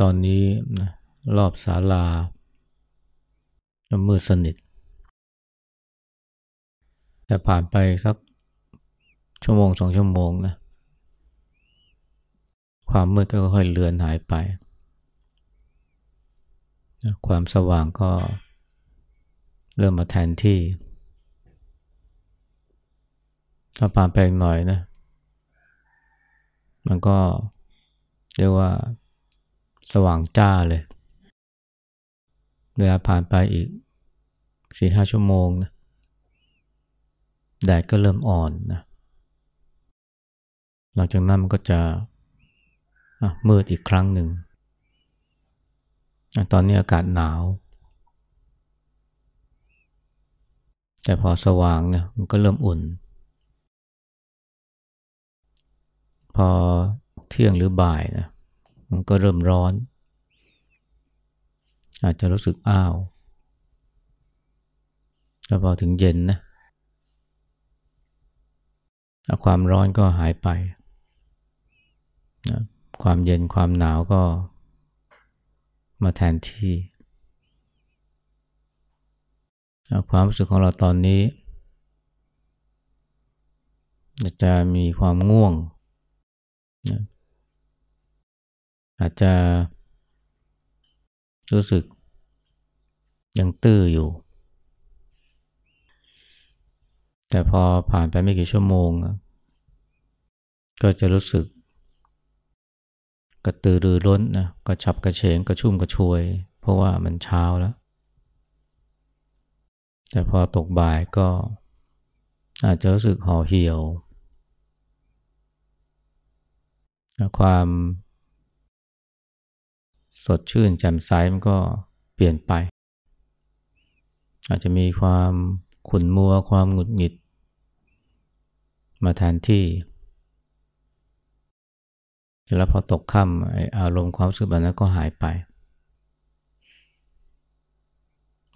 ตอนนี้รอบศาลามืดสนิท แต่ผ่านไปสักชั่วโมงสองชั่วโมงนะ ความมืดก็ค่อยเลือนหายไป ความสว่างก็เริ่มมาแทนที่ ถ้าผ่านไปอีกหน่อยนะ มันก็เรียกว่า สว่างจ้าเลย เวลาผ่านไปอีกสี่ห้าชั่วโมงนะแดดก็เริ่มอ่อนนะหลังจากนั้นมันก็จะมืดอีกครั้งหนึ่ง ตอนนี้อากาศหนาว แต่พอสว่างเนี่ยมันก็เริ่มอุ่น พอเที่ยงหรือบ่ายนะ มันก็เริ่มร้อน อาจจะรู้สึกอ้าวแล้วพอถึงเย็นนะความร้อนก็หายไปนะความเย็นความหนาวก็มาแทนที่ ความรู้สึกของเราตอนนี้ จะมีความง่วงนะ อาจจะ รู้สึกยังตื้ออยู่ แต่พอผ่านไปไม่กี่ชั่วโมง ก็จะรู้สึก กระตือรือร้นนะกระฉับกระเฉงกระชุ่มกระชวย เพราะว่ามันเช้าแล้ว แต่พอตกบ่ายก็อาจจะรู้สึกห่อเหี่ยว ความ สดชื่นแจ่มใสมันก็เปลี่ยนไป อาจจะมีความขุ่นมัวความหงุดหงิด มาแทนที่ แล้วพอตกค่ำอารมณ์ความรู้สึกแบบนั้นก็หายไป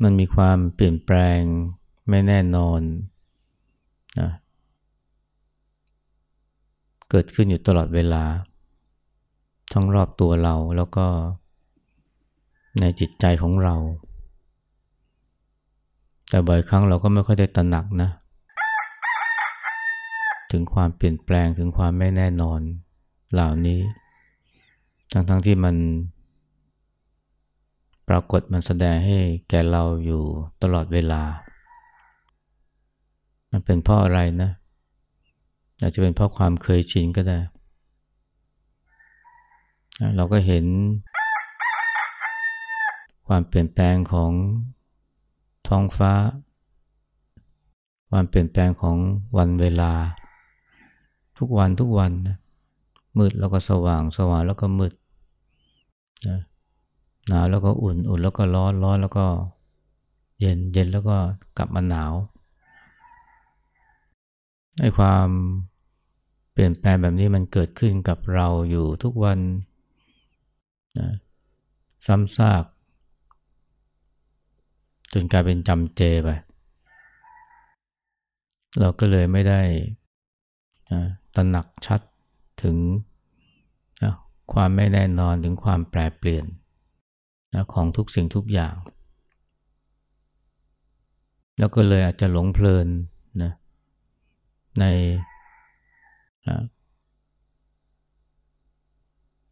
มันมีความเปลี่ยนแปลงไม่แน่นอนนะเกิดขึ้นอยู่ตลอดเวลา ทั้งรอบตัวเราแล้วก็ ในจิตใจของเรา แต่บ่อยครั้งเราก็ไม่ค่อยได้ตระหนักนะ ถึงความเปลี่ยนแปลงถึงความไม่แน่นอนเหล่านี้ ทั้งๆทที่มัน ปรากฏมันแสดงให้แก่เราอยู่ตลอดเวลา มันเป็นเพราะอะไรนะ อาจจะเป็นเพราะความเคยชินก็ได้ เราก็เห็น ความเปลี่ยนแปลงของท้องฟ้า ความเปลี่ยนแปลงของวันเวลา ทุกวันทุกวันนะมืดแล้วก็สว่างสว่างแล้วก็มืดนะหนาวแล้วก็อุ่นอุ่นแล้วก็ร้อนร้อนแล้วก็เย็นเย็นแล้วก็กลับมาหนาวไอ้ความเปลี่ยนแปลงแบบนี้มันเกิดขึ้นกับเราอยู่ทุกวันนะซ้ำซาก จนกลายเป็นจำเจไป เราก็เลยไม่ได้ตระหนักชัดถึงความไม่แน่นอนถึงความแปรเปลี่ยนของทุกสิ่งทุกอย่าง แล้วก็เลยอาจจะหลงเพลินนะใน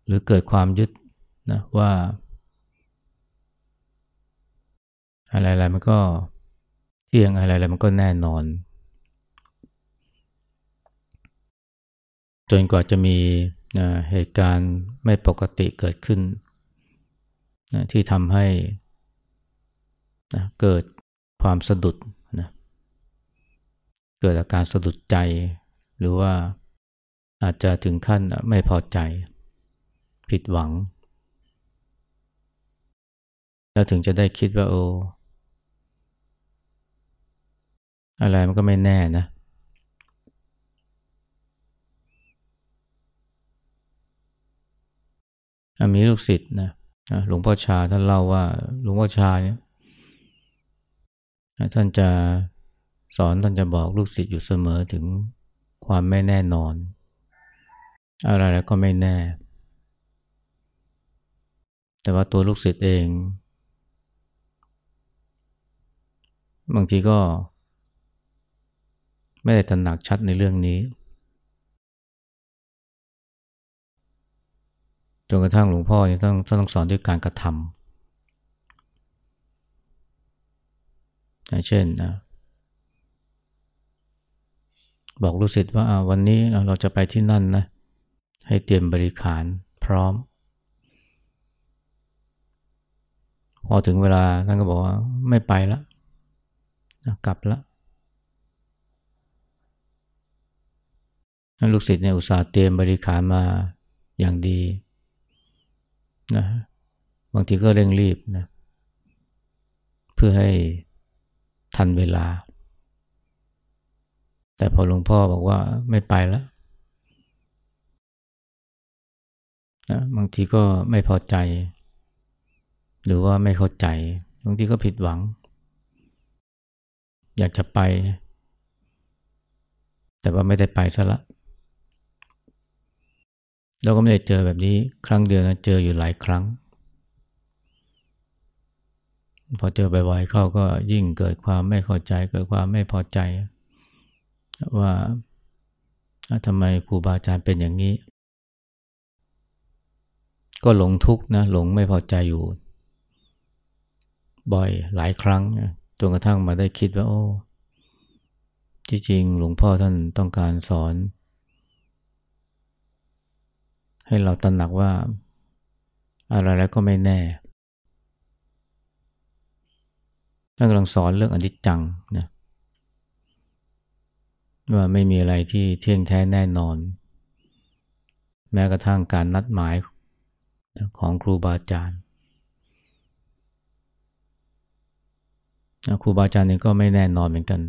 หรือเกิดความยึดนะว่า อะไรๆมันก็เที่ยงอะไรๆมันก็แน่นอน จนกว่าจะมีนะเหตุการณ์ไม่ปกติเกิดขึ้นนะที่ทำให้นะเกิดความสะดุดนะเกิดอาการสะดุดใจ หรือว่าอาจจะถึงขั้นไม่พอใจ ผิดหวัง แล้วถึงจะได้คิดว่าโอ้ อะไรมันก็ไม่แน่นะ มีลูกศิษย์นะหลวงพ่อชาท่านเล่าว่าหลวงพ่อชาเนี่ยท่านจะสอนท่านจะบอกลูกศิษย์อยู่เสมอถึงความไม่แน่นอน อะไรแล้วก็ไม่แน่ แต่ว่าตัวลูกศิษย์เอง บางทีก็ ไม่ได้ตระหนักชัดในเรื่องนี้จนกระทั่งหลวงพ่อเนี่ยต้องต้องสอนด้วยการกระทำเช่นนะบอกลูกศิษย์ว่าวันนี้เราจะไปที่นั่นนะ ให้เตรียมบริขารพร้อม พอถึงเวลาท่านก็บอกว่าไม่ไปละ กลับละ ลูกศิษย์เนี่ยอุตส่าห์เตรียมบริขารมาอย่างดีนะบางทีก็เร่งรีบนะเพื่อให้ทันเวลา แต่พอหลวงพ่อบอกว่าไม่ไปแล้วนะบางทีก็ไม่พอใจ หรือว่าไม่เข้าใจ บางทีก็ผิดหวัง อยากจะไป แต่ว่าไม่ได้ไปซะละ เราก็ไม่ได้เจอแบบนี้ครั้งเดียวนะเจออยู่หลายครั้ง พอเจอบ่อยๆเข้าก็ยิ่งเกิดความไม่เข้าใจ เกิดความไม่พอใจ ว่าทำไมครูบาอาจารย์เป็นอย่างนี้ ก็หลงทุกข์นะหลงไม่พอใจอยู่ บ่อยหลายครั้งจนกระทั่งมาได้คิดว่าโอ้ที่จริงหลวงพ่อท่านต้องการสอน ให้เราตระหนักว่าอะไรแล้วก็ไม่แน่ท่านกำลังสอนเรื่องอนิจจังนะว่าไม่มีอะไรที่เที่ยงแท้แน่นอน แม้กระทั่งการนัดหมายของครูบาอาจารย์ครูบาอาจารย์นี่ก็ไม่แน่นอนเหมือนกัน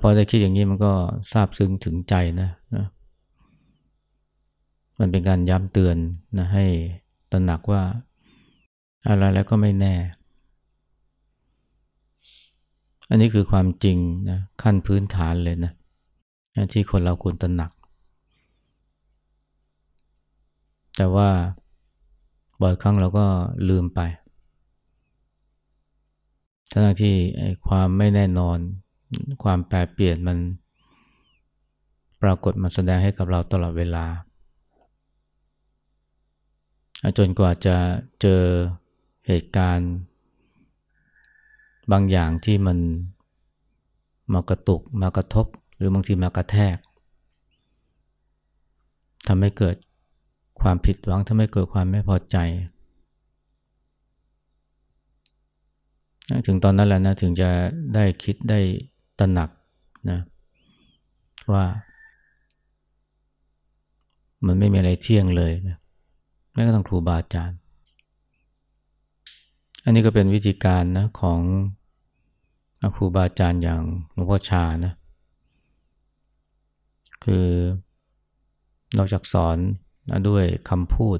พอได้คิดอย่างนี้มันก็ซาบซึ้งถึงใจนะนะ มันเป็นการย้ำเตือนนะให้ตระหนักว่า อะไรแล้วก็ไม่แน่ อันนี้คือความจริงนะขั้นพื้นฐานเลยนะ ที่คนเราควรตระหนัก แต่ว่าบ่อยครั้งเราก็ลืมไปทั้งที่ความไม่แน่นอน ความแปรเปลี่ยนมันปรากฏมาแสดงให้กับเราตลอดเวลา จนกว่าจะเจอเหตุการณ์บางอย่างที่มันมากระตุกมากระทบ หรือบางทีมากระแทกทำให้เกิดความผิดหวังทำให้เกิดความไม่พอใจ ถึงตอนนั้นแหละนะถึงจะได้คิดได้ ตระหนักนะว่า มันไม่มีอะไรเที่ยงเลยนะแม้กระทั่งครูบาอาจารย์ อันนี้ก็เป็นวิธีการนะของครูบาอาจารย์อย่างหลวงพ่อชานะคือนอกจากสอนนะด้วยคำพูด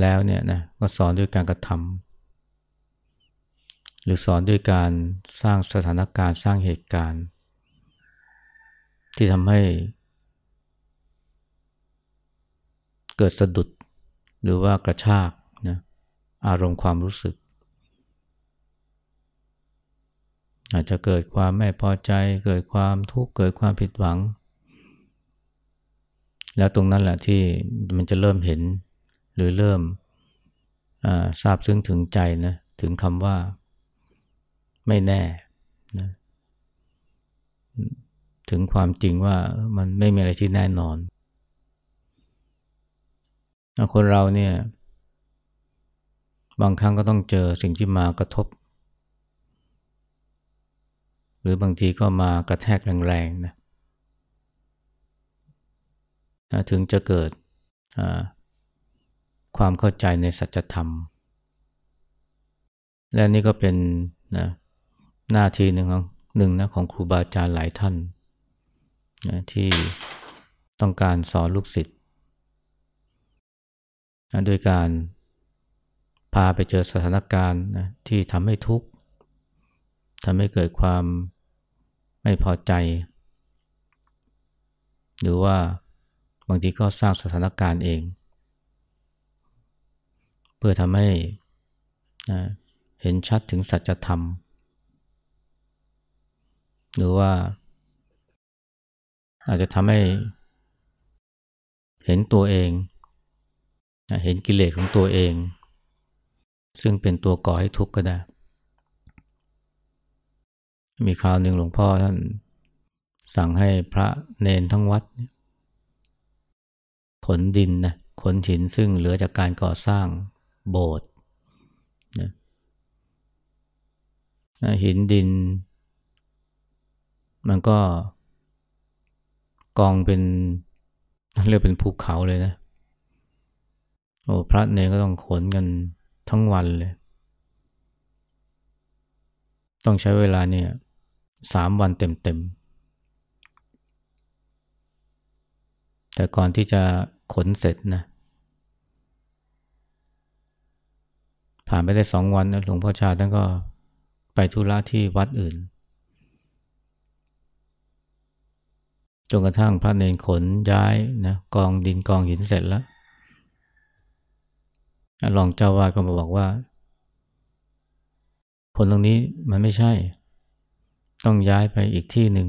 แล้วเนี่ยนะก็สอนด้วยการกระทำ รือสอนด้วยการสร้างสถานการณ์สร้างเหตุการณ์ ที่ทำให้ เกิดสะดุดหรือว่ากระชากนะอารมณ์ความรู้สึก อาจจะเกิดความไม่พอใจ เกิดความทุกข์เกิดความผิดหวัง แล้วตรงนั้นแหละที่มันจะเริ่มเห็นหรือเริ่มทราบซึ้งถึงใจนะถึงคำว่า ไม่แน่นะถึงความจริงว่ามันไม่มีอะไรที่แน่นอน คนเราเนี่ย บางครั้งก็ต้องเจอสิ่งที่มากระทบ หรือบางทีก็มากระแทกแรงๆนะถึงจะเกิดความเข้าใจในสัจธรรม และนี่ก็เป็นนะ หน้าที่หนึ่งของหนึ่งนะของครูบาอาจารย์หลายท่านนะที่ต้องการสอนลูกศิษย์นะโดยการพาไปเจอสถานการณ์นะที่ทำให้ทุกข์ทำให้เกิดความไม่พอใจ หรือว่าบางทีก็สร้างสถานการณ์เอง เพื่อทำให้นะเห็นชัดถึงสัจธรรม หรือว่า อาจจะทำให้เห็นตัวเอง เห็นกิเลสของตัวเอง ซึ่งเป็นตัวก่อให้ทุกข์ก็ได้ มีคราวหนึ่งหลวงพ่อท่านสั่งให้พระเนนทั้งวัด ขนดินนะขนหินซึ่งเหลือจากการก่อสร้างโบสถ์นะหินดิน มันก็กองเป็นเรียกเป็นภูเขาเลยนะ โอ้พระเนก็ต้องขนกันทั้งวันเลย ต้องใช้เวลาเนี่ยสามวันเต็มๆ แต่ก่อนที่จะขนเสร็จนะ ผ่านไปได้สองวันนะหลวงพ่อชาท่านก็ไปธุระที่วัดอื่น จนกระทั่งพระเนรขนย้ายนะกองดินกองหินเสร็จแล้วรองเจ้าวาดก็มาบอกว่า คนตรงนี้มันไม่ใช่ ต้องย้ายไปอีกที่หนึ่ง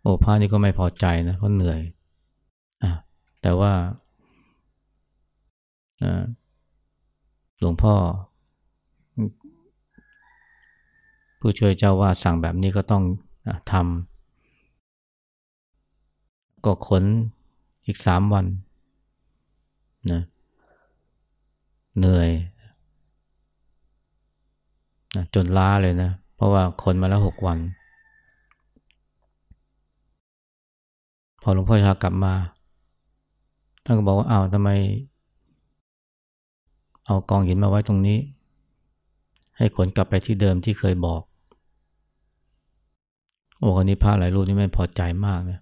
โอ้พระนี่ก็ไม่พอใจนะเพราะเหนื่อยอแต่ว่าหลวงพ่อ ผู้ช่วยเจ้าว่าสั่งแบบนี้ก็ต้องทำก็ขนอีกสามวันนะเหนื่อยนะจนล้าเลยนะ เพราะว่าขนมาแล้วหกวัน พอหลวงพ่อชากลับมาท่านก็บอกว่าอ้าวทำไม เอากองหินมาไว้ตรงนี้ ให้ขนกลับไปที่เดิมที่เคยบอก โอ้คนนี้พระหลายรูปนี่ไม่พอใจมากเลย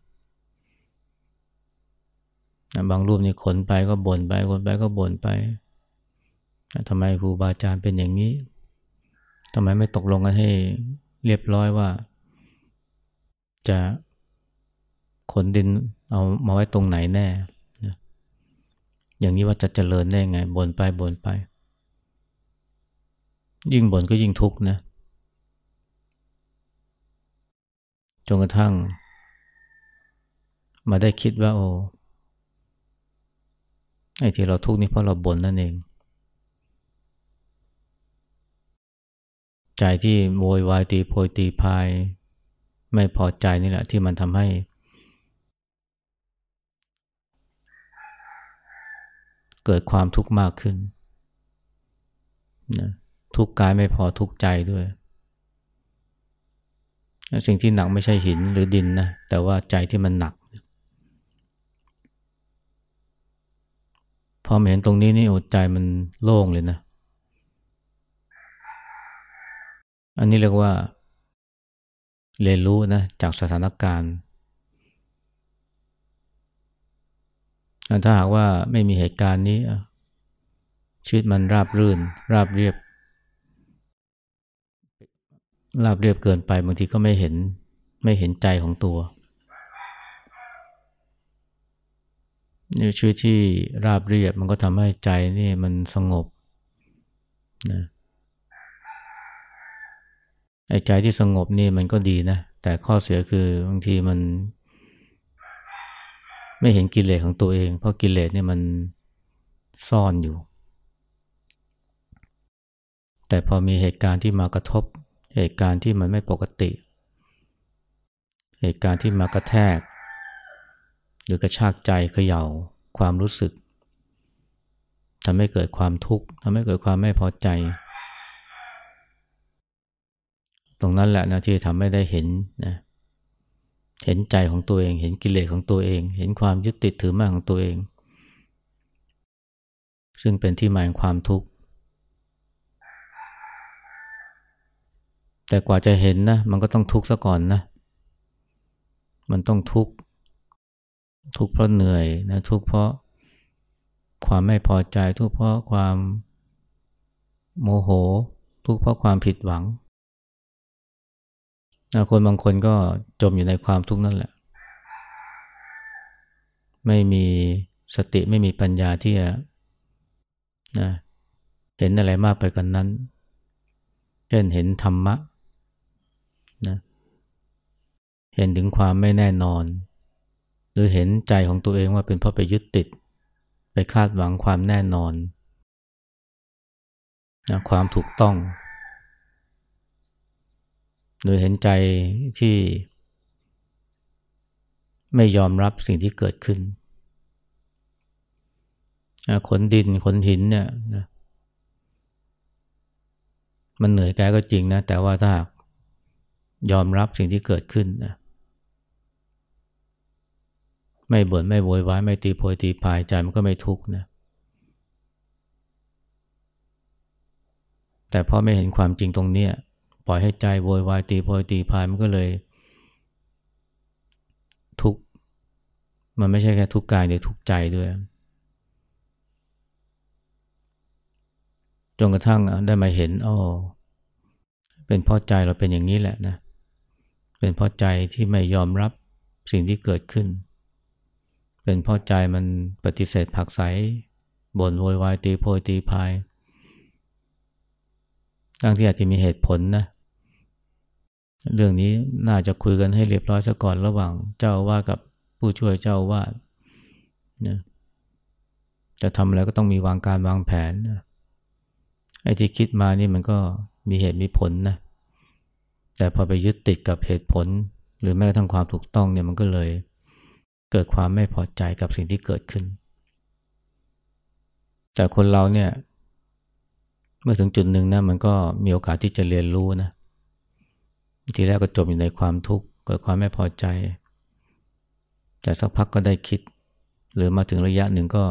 บางรูปนี่ขนไปก็บ่นไปขนไปก็บ่นไปทำไมครูบาอาจารย์เป็นอย่างนี้ทำไมไม่ตกลงกันให้เรียบร้อยว่า จะขนดินเอามาไว้ตรงไหนแน่ อย่างนี้ว่าจะเจริญได้ไงบ่นไปบ่นไป ยิ่งบ่นก็ยิ่งทุกข์นะ จนกระทั่ง มาได้คิดว่าโอ้ไอ้ที่เราทุกข์นี่เพราะเราบ่นนั่นเอง ใจที่โวยวายตีโพยตีพาย ไม่พอใจนี่แหละ ที่มันทำให้ เกิดความทุกข์มากขึ้นนะทุกกายไม่พอทุกใจด้วย สิ่งที่หนักไม่ใช่หินหรือดินนะ แต่ว่าใจที่มันหนัก พอเห็นตรงนี้นี่อดใจมันโล่งเลยนะ อันนี้เรียกว่า เรียนรู้นะจากสถานการณ์ถ้าหากว่าไม่มีเหตุการณ์นี้ชีวิตมันราบรื่น ราบเรียบ ราบเรียบเกินไปบางทีก็ไม่เห็นไม่เห็นใจของตัวนี่ชีวิตที่ราบเรียบมันก็ทำให้ใจนี่มันสงบนะไอ้ใจที่สงบนี่มันก็ดีนะ แต่ข้อเสียคือบางทีมัน ไม่เห็นกิเลสของตัวเอง เพราะกิเลสเนี่ยมันซ่อนอยู่ แต่พอมีเหตุการณ์ที่มากระทบ เหตุการณ์ที่มันไม่ปกติ เหตุการณ์ที่มากระแทก หรือกระชากใจเขย่าความรู้สึกทำให้เกิดความทุกข์ทำให้เกิดความไม่พอใจ ตรงนั้นแหละนะที่ทำให้ได้เห็นนะเห็นใจของตัวเอง เห็นกิเลสของตัวเอง เห็นความยึดติดถือมั่นของตัวเอง ซึ่งเป็นที่มาของความทุกข์ แต่กว่าจะเห็นนะ มันก็ต้องทุกข์ซะก่อนนะ มันต้องทุกข์ ทุกข์เพราะเหนื่อยนะ ทุกข์เพราะความไม่พอใจ ทุกข์เพราะความโมโห ทุกข์เพราะความผิดหวังคนบางคนก็จมอยู่ในความทุกข์นั่นแหละ ไม่มีสติไม่มีปัญญาที่จะนะเห็นอะไรมากไปกว่านนั้น เช่นเห็นธรรมะ เห็นถึงความไม่แน่นอน หรือเห็นใจของตัวเองว่าเป็นเพราะไปยึดติด ไปคาดหวังความแน่นอนนะความถูกต้อง หรือเห็นใจที่ ไม่ยอมรับสิ่งที่เกิดขึ้นขนดินขนหินเนี่ยนะมันเหนื่อยกายก็จริงนะ แต่ว่าถ้ายอมรับสิ่งที่เกิดขึ้นนะ ไม่บ่นไม่โวยวายไม่ตีโพยตีพายใจมันก็ไม่ทุกข์นะแต่พอไม่เห็นความจริงตรงเนี้ยปล่อยให้ใจโวยวายตีโพยตีพายมันก็เลย ทุกข์มันไม่ใช่แค่ทุกข์กายเดียวทุกข์ใจด้วยจนกระทั่งได้มาเห็นอ๋อเป็นเพราะใจเราเป็นอย่างนี้แหละนะ เป็นเพราะใจที่ไม่ยอมรับสิ่งที่เกิดขึ้น เป็นเพราะใจมันปฏิเสธผักใสบ่นโวยวายตีโพยตีพายทั้งที่อาจจะมีเหตุผลนะ เรื่องนี้น่าจะคุยกันให้เรียบร้อยซะก่อนระหว่างเจ้าว่ากับผู้ช่วยเจ้าวาดนะจะทำอะไรก็ต้องมีวางการวางแผนนะไอ้ที่คิดมานี่มันก็มีเหตุมีผลนะ แต่พอไปยึดติดกับเหตุผล หรือแม้กระทั่งความถูกต้องเนี่ยมันก็เลย เกิดความไม่พอใจกับสิ่งที่เกิดขึ้น แต่คนเราเนี่ยเมื่อถึงจุดหนึ่งนะมันก็มีโอกาสที่จะเรียนรู้นะทีแรกก็จมอยู่ในความทุกข์เกิดความไม่พอใจ แต่สักพักก็ได้คิด หรือมาถึงระยะหนึ่งก็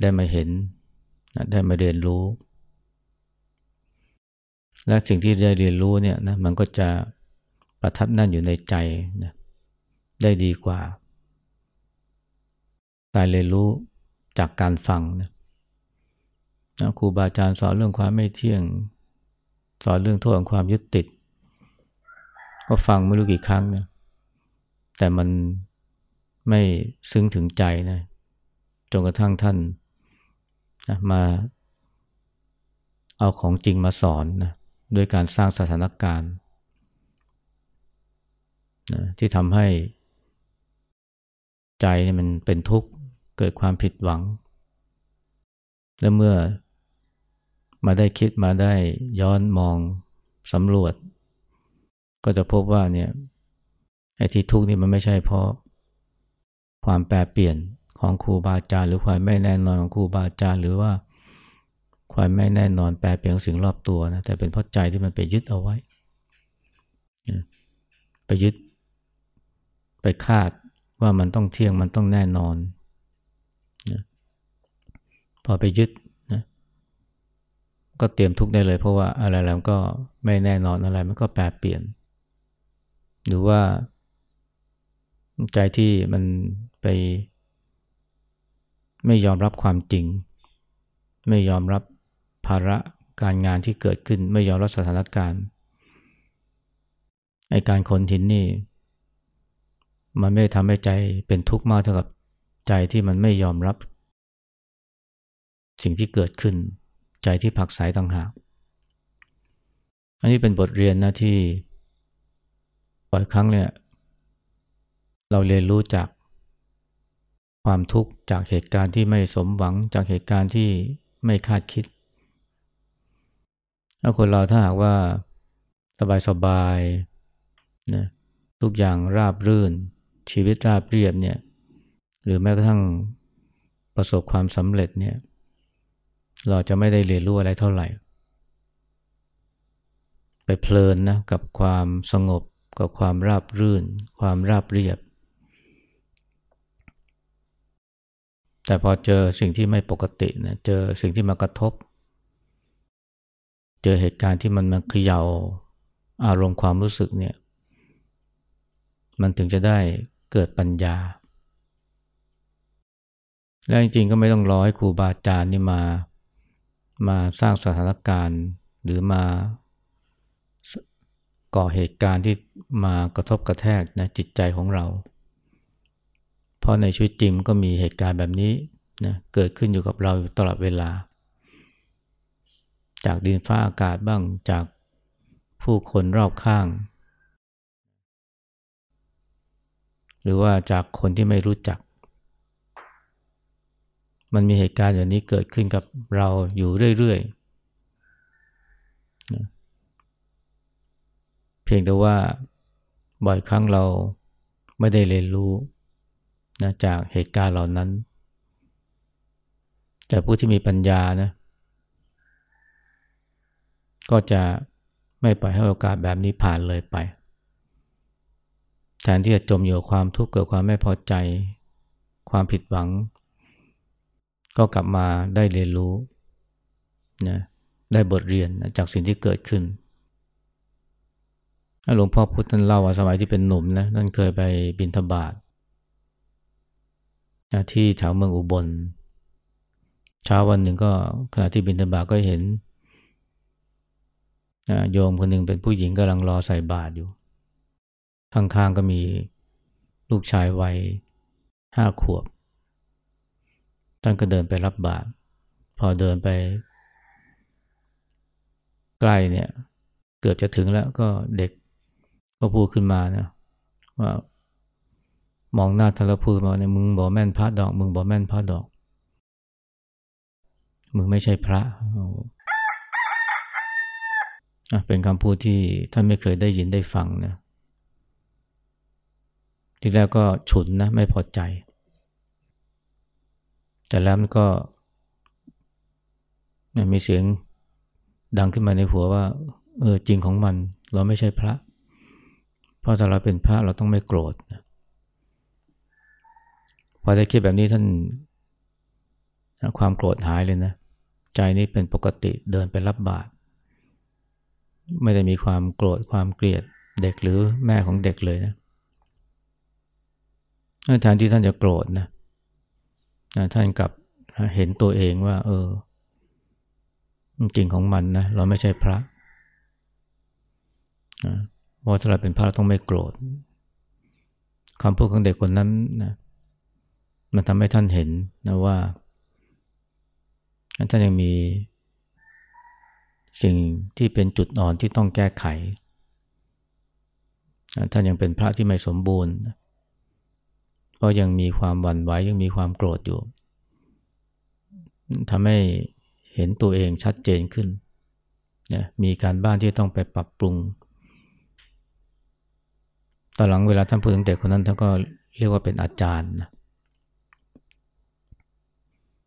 ได้มาเห็นได้มาเรียนรู้ และสิ่งที่ได้เรียนรู้เนี่ยนะมันก็จะประทับนั่นอยู่ในใจนะได้ดีกว่า การเรียนรู้จากการฟังนะครูบาอาจารย์สอนเรื่องความไม่เที่ยง สอนเรื่องโทษของความยึดติด ก็ฟังไม่รู้กี่ครั้งนะแต่มันไม่ซึ้งถึงใจนะจนกระทั่งท่านนะมาเอาของจริงมาสอนนะด้วยการสร้างสถานการณ์นะที่ทำให้ใจมันเป็นทุกข์ กิดความผิดหวัง และเมื่อมาได้คิดมาได้ย้อนมองสำรวจ ก็จะพบว่าเนี่ยไอ้ที่ทุกข์นี่มันไม่ใช่เพราะ ความแปรเปลี่ยนของครูบาอาจารย์หรือความไม่แน่นอนของครูบาอาจารย์หรือว่าความไม่แน่นอนแปรเปลี่ยนของสิ่งรอบตัวนะแต่เป็นเพราะใจที่มันไปยึดเอาไว้ ไปยึด ไปคาดว่ามันต้องเที่ยงมันต้องแน่นอน พอไปยึดนะก็เตรียมทุกข์ได้เลย เพราะว่าอะไรแล้วก็ไม่แน่นอนอะไรมันก็แปรเปลี่ยน หรือว่า ใจที่มันไป ไม่ยอมรับความจริง ไม่ยอมรับภาระการงานที่เกิดขึ้น ไม่ยอมรับสถานการณ์ไอการขนหินนี่ มันไม่ทำให้ใจเป็นทุกข์มากเท่ากับใจที่มันไม่ยอมรับ สิ่งที่เกิดขึ้น ใจที่ผักสายต่างหาก อันนี้เป็นบทเรียนนะที่บ่อยครั้งเนี่ยเราเรียนรู้จากความทุกข์จากเหตุการณ์ที่ไม่สมหวังจากเหตุการณ์ที่ไม่คาดคิด ถ้าคนเราถ้าหากว่าสบายๆนะทุกอย่างราบรื่น ชีวิตราบเรียบเนี่ยหรือแม้กระทั่งประสบความสำเร็จเนี่ย เราจะไม่ได้เรียนรู้อะไรเท่าไหร่ ไปเพลินนะกับความสงบกับความราบรื่น ความราบเรียบ แต่พอเจอสิ่งที่ไม่ปกตินะเจอสิ่งที่มากระทบ เจอเหตุการณ์ที่มันมาเขย่าอารมณ์ความรู้สึกเนี่ยมันถึงจะได้เกิดปัญญา และจริงๆก็ไม่ต้องรอให้ครูบาอาจารย์นี่มา มาสร้างสถานการณ์ หรือมาก่อเหตุการณ์ที่มากระทบกระแทกนะจิตใจของเรา เพราะในชีวิตจริงก็มีเหตุการณ์แบบนี้นะเกิดขึ้นอยู่กับเราตลอดเวลา จากดินฟ้าอากาศบ้างจากผู้คนรอบข้าง หรือว่าจากคนที่ไม่รู้จัก มันมีเหตุการณ์อย่างนี้เกิดขึ้นกับเราอยู่เรื่อยๆ เพียงแต่ว่าบ่อยครั้งเราไม่ได้เรียนรู้นะจากเหตุการณ์เหล่านั้น แต่ผู้ที่มีปัญญานะ ก็จะไม่ปล่อยให้โอกาสแบบนี้ผ่านเลยไป แทนที่จะจมอยู่ความทุกข์เกิดความไม่พอใจ ความผิดหวัง ก็กลับมาได้เรียนรู้นะได้บทเรียนนะจากสิ่งที่เกิดขึ้นหลวงพ่อพุทธท่านเล่าว่าสมัยที่เป็นหนุ่มนะนั่นเคยไปบินทบาทที่แถวเมืองอุบลเช้าวันหนึ่งก็ขณะที่บินทบาทก็เห็นนะโยมคนหนึ่งเป็นผู้หญิงกำลังรอใส่บาตรอยู่ ข้างๆก็มีลูกชายวัยห้าขวบ ท่านก็เดินไปรับบาตรพอเดินไป ใกล้เนี่ย เกือบจะถึงแล้วก็เด็กก็พูดขึ้นมานะว่ามองหน้าทารพูดมาเนี่ยมึงบอกแม่นพระดอก มึงบอกแม่นพระดอก มึงไม่ใช่พระเป็นคำพูดที่ท่านไม่เคยได้ยินได้ฟังนะทีแรกก็ฉุนนะ ไม่พอใจ แต่แล้วมันก็มีเสียงดังขึ้นมาในหัวว่า เออจริงของมัน เราไม่ใช่พระ เพราะถ้าเราเป็นพระเราต้องไม่โกรธพอได้คิดแบบนี้ท่านความโกรธหายเลยนะ ใจนี้เป็นปกติเดินไปรับบาตรไม่ได้มีความโกรธความเกลียดเด็กหรือแม่ของเด็กเลยนะแทนที่ท่านจะโกรธนะนะ ท่านกลับเห็นตัวเองว่า เออจริงของมันนะเราไม่ใช่พระนะเพราะถ้าเราเป็นพระต้องไม่โกรธคำพูดของเด็กคนนั้นนะมันทำให้ท่านเห็นนะว่าท่านยังมีสิ่งที่เป็นจุดอ่อนที่ต้องแก้ไข ท่านยังเป็นพระที่ไม่สมบูรณ์ ก็ยังมีความหวั่นไหวยังมีความโกรธอยู่ทำให้เห็นตัวเองชัดเจนขึ้นนะมีการบ้านที่ต้องไปปรับปรุง ตอนหลังเวลาท่านพูดถึงเด็กคนนั้นท่านก็เรียกว่าเป็นอาจารย์นะ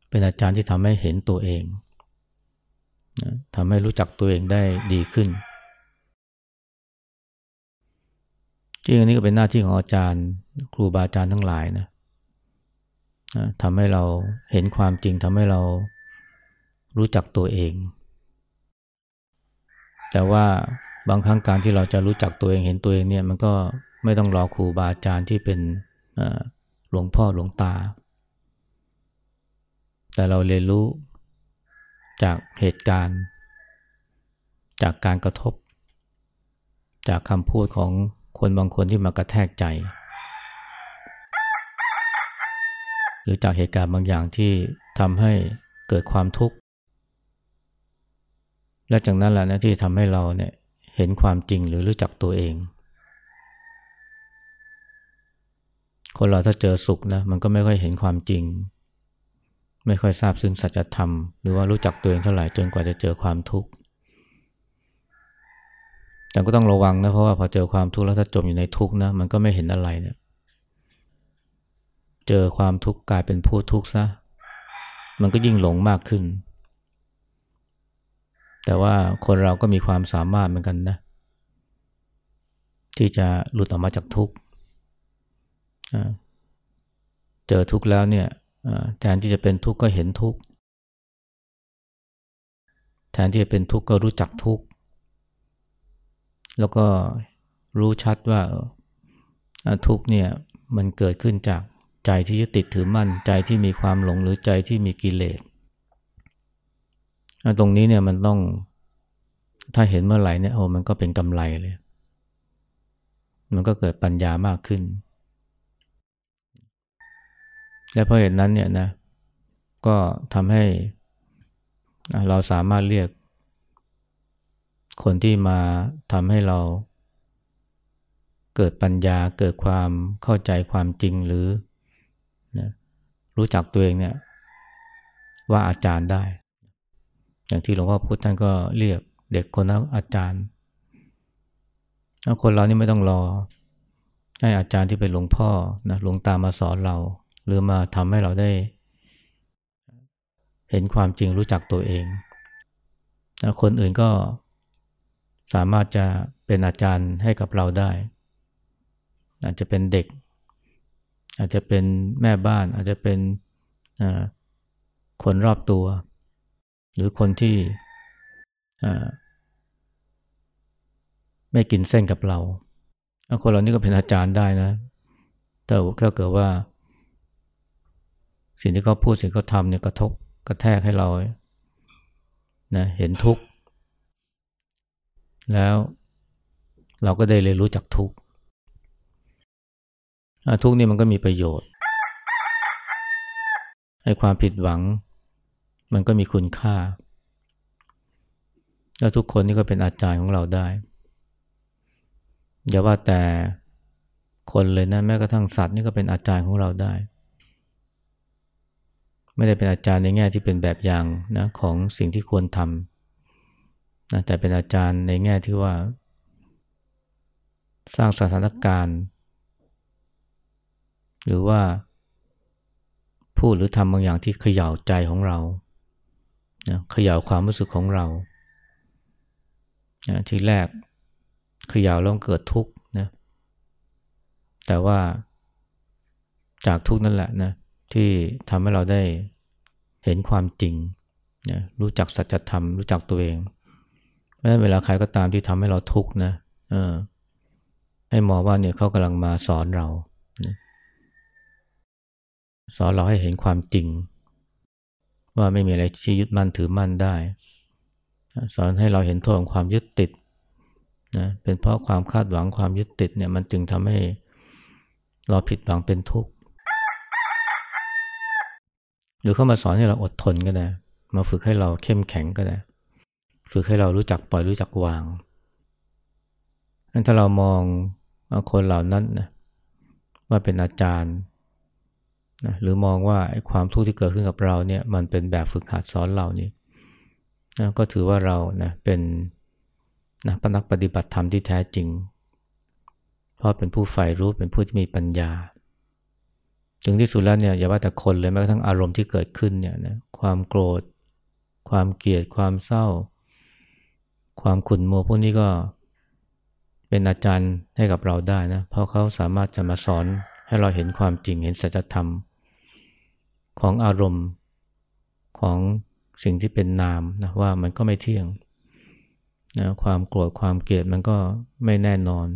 เป็นอาจารย์ที่ทำให้เห็นตัวเองนะทำให้รู้จักตัวเองได้ดีขึ้น จริงอันนี้ก็เป็นหน้าที่ของอาจารย์ ครูบาอาจารย์ทั้งหลายนะทำให้เราเห็นความจริงทำให้เรารู้จักตัวเอง แต่ว่าบางครั้งการที่เราจะรู้จักตัวเองเห็นตัวเองเนี่ยมันก็ไม่ต้องรอครูบาอาจารย์ที่เป็นหลวงพ่อหลวงตา แต่เราเรียนรู้จากเหตุการณ์ จากการกระทบ จากคำพูดของ คนบางคนที่มากระแทกใจ หรือจากเหตุการณ์บางอย่างที่ทำให้เกิดความทุกข์ และจากนั้นแหละนะที่ทำให้เราเนี่ยเห็นความจริงหรือรู้จักตัวเอง คนเราถ้าเจอสุขนะมันก็ไม่ค่อยเห็นความจริง ไม่ค่อยทราบซึ้งสัจธรรม หรือว่ารู้จักตัวเองเท่าไหร่จนกว่าจะเจอความทุกข์ แต่ก็ต้องระวังนะเพราะว่าพอเจอความทุกข์แล้วถ้าจมอยู่ในทุกข์นะมันก็ไม่เห็นอะไรเนี่ยเจอความทุกข์กลายเป็นผู้ทุกข์ซะมันก็ยิ่งหลงมากขึ้น แต่ว่าคนเราก็มีความสามารถเหมือนกันนะ ที่จะหลุดออกมาจากทุกข์เจอทุกข์แล้วเนี่ยแทนที่จะเป็นทุกข์ก็เห็นทุกข์แทนที่จะเป็นทุกข์ก็รู้จักทุกข์ แล้วก็รู้ชัดว่าทุกเนี่ยมันเกิดขึ้นจากใจที่ยึดติดถือมั่นใจที่มีความหลงหรือใจที่มีกิเลสตรงนี้เนี่ยมันต้องถ้าเห็นเมื่อไหร่เนี่ยโอ้มันก็เป็นกำไรเลย มันก็เกิดปัญญามากขึ้น และเพราะเหตุนั้นเนี่ยนะก็ทำให้เราสามารถเรียก คนที่มาทำให้เราเกิดปัญญาเกิดความเข้าใจความจริงหรือนะรู้จักตัวเองเนี่ยว่าอาจารย์ได้ อย่างที่หลวงพ่อพุธท่านก็เรียกเด็กคนนั้นอาจารย์คนเรานี่ไม่ต้องรอ ให้อาจารย์ที่เป็นหลวงพ่อนะหลวงตามาสอนเรา หรือมาทำให้เราได้ เห็นความจริงรู้จักตัวเอง คนอื่นก็ สามารถจะเป็นอาจารย์ให้กับเราได้ อาจจะเป็นเด็ก อาจจะเป็นแม่บ้าน อาจจะเป็นคนรอบตัว หรือคนที่ไม่กินเส้นกับเรา คนเหล่านี้ก็เป็นอาจารย์ได้นะ แต่ถ้าเกิดว่า สิ่งที่เขาพูดสิ่งที่เขาทำเนี่ยกระทบกระแทกให้เรานะเห็นทุกข์ แล้วเราก็ได้เรียนรู้จากทุกข์ทุกข์นี่มันก็มีประโยชน์ให้ความผิดหวัง มันก็มีคุณค่า แล้วทุกคนนี่ก็เป็นอาจารย์ของเราได้ อย่าว่าแต่คนเลยนะแม้กระทั่งสัตว์นี่ก็เป็นอาจารย์ของเราได้ ไม่ได้เป็นอาจารย์ในแง่ที่เป็นแบบอย่างนะของสิ่งที่ควรทำ นะแต่เป็นอาจารย์ในแง่ที่ว่า สร้างสถานการณ์ หรือว่า พูดหรือทำบางอย่างที่เขย่าใจของเรานะเขย่าความรู้สึกของเรานะทีแรกเขย่าแล้วเกิดทุกข์นะแต่ว่าจากทุกข์นั่นแหละนะที่ทำให้เราได้เห็นความจริงนะรู้จักสัจธรรม รู้จักตัวเอง ราะฉะนั้นเวลาใครก็ตามที่ทำให้เราทุกข์นะให้มองว่าเนี่ยเขากำลังมาสอนเราสอนเราให้เห็นความจริง ว่าไม่มีอะไรที่ยึดมั่นถือมั่นได้ สอนให้เราเห็นโทษของความยึดติดนะเป็นเพราะความคาดหวังความยึดติดเนี่ยมันจึงทำให้เราผิดหวังเป็นทุกข์ หรือเข้ามาสอนให้เราอดทนก็ได้ มาฝึกให้เราเข้มแข็งก็ได้ ฝึกให้เรารู้จักปล่อยรู้จักวางถ้าเรามองคนเหล่านั้นนะว่าเป็นอาจารย์นะหรือมองว่าไอ้ความทุกข์ที่เกิดขึ้นกับเราเนี่ยมันเป็นแบบฝึกหัดสอนเรานี่นะก็ถือว่าเรานะเป็นนะนักปฏิบัติธรรมที่แท้จริง เพราะเป็นผู้ใฝ่รู้เป็นผู้ที่มีปัญญา ถึงที่สุดแล้วเนี่ยอย่าว่าแต่คนเลยแม้กระทั่งอารมณ์ที่เกิดขึ้นเนี่ยนะความโกรธ ความเกลียดความเศร้า ความขุ่นมัวพวกนี้ก็เป็นอาจารย์ให้กับเราได้นะ เพราะเขาสามารถจะมาสอนให้เราเห็นความจริงเห็นสัจธรรม ของอารมณ์ของสิ่งที่เป็นนามนะว่ามันก็ไม่เที่ยงนะความโกรธความเกลียดมันก็ไม่แน่นอน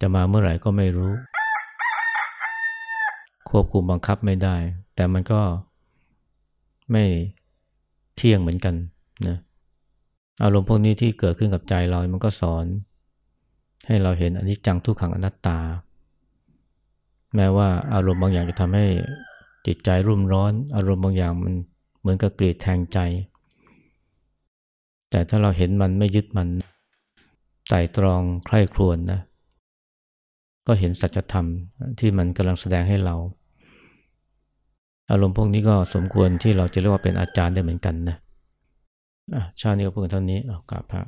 จะมาเมื่อไหร่ก็ไม่รู้ ควบคุมบังคับไม่ได้ แต่มันก็ไม่เที่ยงเหมือนกันนะ อารมณ์พวกนี้ที่เกิดขึ้นกับใจเรา มันก็สอน ให้เราเห็นอนิจจังทุกขังอนัตตา แม้ว่าอารมณ์บางอย่างจะทำให้จิตใจรุ่มร้อน อารมณ์บางอย่างมันเหมือนกับกรีดแทงใจ แต่ถ้าเราเห็นมันไม่ยึดมันไต่ตรองใคร่ครวญนะก็เห็นสัจธรรมที่มันกำลังแสดงให้เรา อารมณ์พวกนี้ก็สมควรที่เราจะเรียกว่าเป็นอาจารย์ได้เหมือนกันนะ ชาเนี้ยเพิ่งเท่านี้กราบพระ